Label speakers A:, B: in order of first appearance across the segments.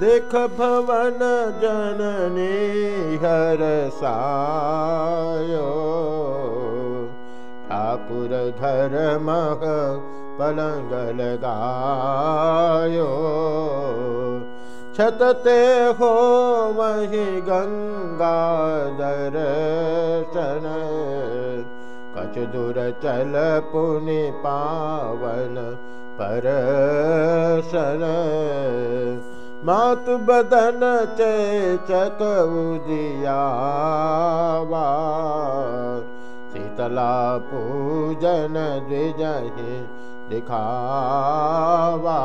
A: देख भवन जननी ठाकुर घर मह पलंग लगायो छतते हो वही गंगा दर्शन। कछ दूर चल पुनि पावन परसन मातु बदन चेचक उदियावा शीतला पूजन द्विजहि दिखावा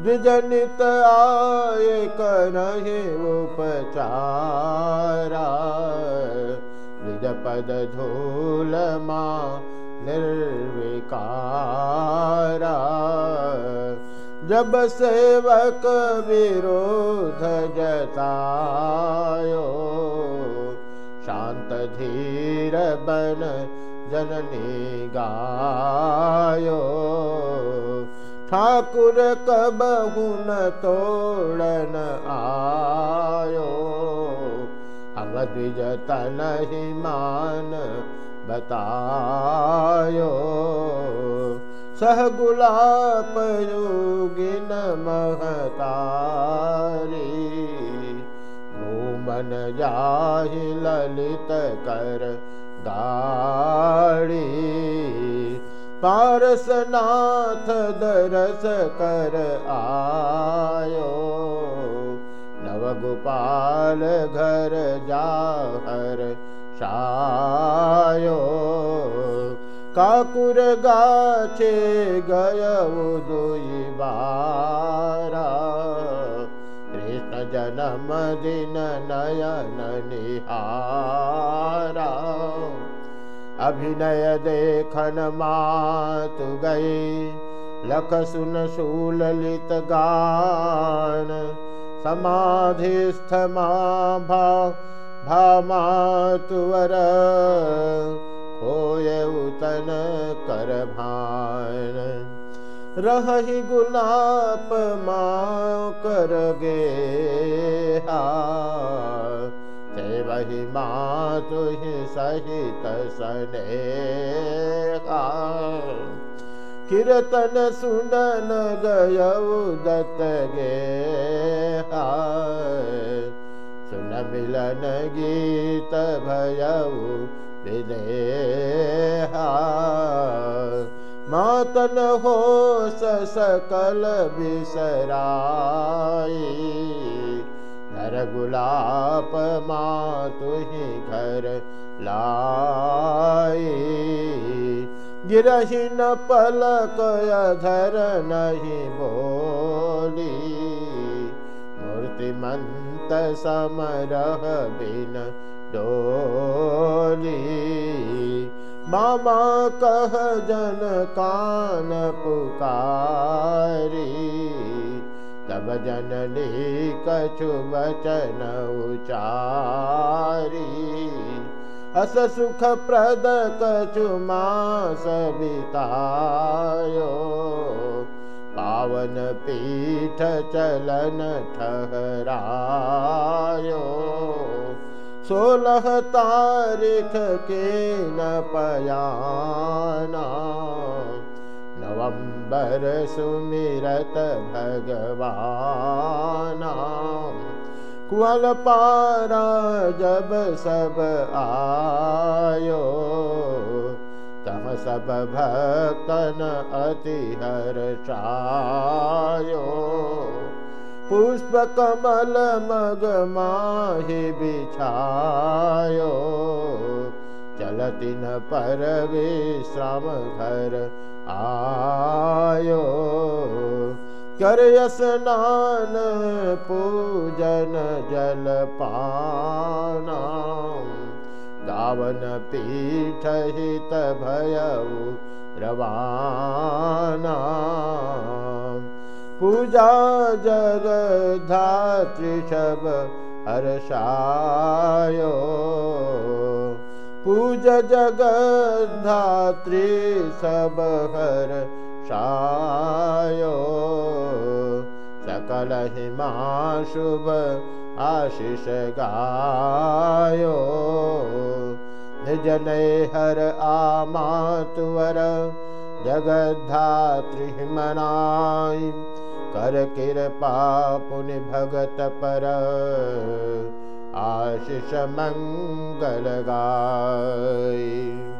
A: द्विजनित आय करहि उपचारा द्विजपद धूल माँ निर्विकारा जब सेवक विरोध जतायो शांत धीर बन जननी गायो। ठाकुर कब हुन तोड़न आयो अवद्विज तन ही मान बतायो सह गुलाप योगिन महतारी घूमन जाहि ललित कर गाड़ी पारसनाथ दरस कर आयो नवगोपाल घर जाहर शायो काकुर गाछे गय बारा कृष्ण जन्म दिन नयन निहारा अभिनय देखन मातु गई लख सुन सुललित गान समाधिस्थ मा भा भा मातुवर उतन कर भान रही गुलाप माँ कर गे ते वही सहित सने कीर्तन सुनन गय दत्त गे सुन मिलन गीत भयऊ मातन हो सकल घर गुलाप मातु ही घर लाई। गिरही अधर नहीं बोली। मूर्तिमंत समरह बिन डोली। मामा कह जन कान पुकारी तब जननी कछु वचन उचारी। अस सुख प्रद कछु मास बितायो पावन पीठ चलन ठहरायो सोलह तारीख के न पयाना। नवंबर सुमिरत भगवाना। कुल पारा जब सब आयो तम सब भक्तन अति पुष्प कमल मग माहि बिछायो। चलति न पर विश्राम घर आयो। कर स्नान पूजन जल पाना। गावन पीठ हित भयऊ रवाना पूजा जगधातृषभ हर्षायो। पूज जगधात्री सब हर शायो सकल हिमा शुभ आशिष गायो। निज हर आमातुवर जगद्धातृ मनाई कर कृपा पुनि भगत पर। आशिष मंगल गाय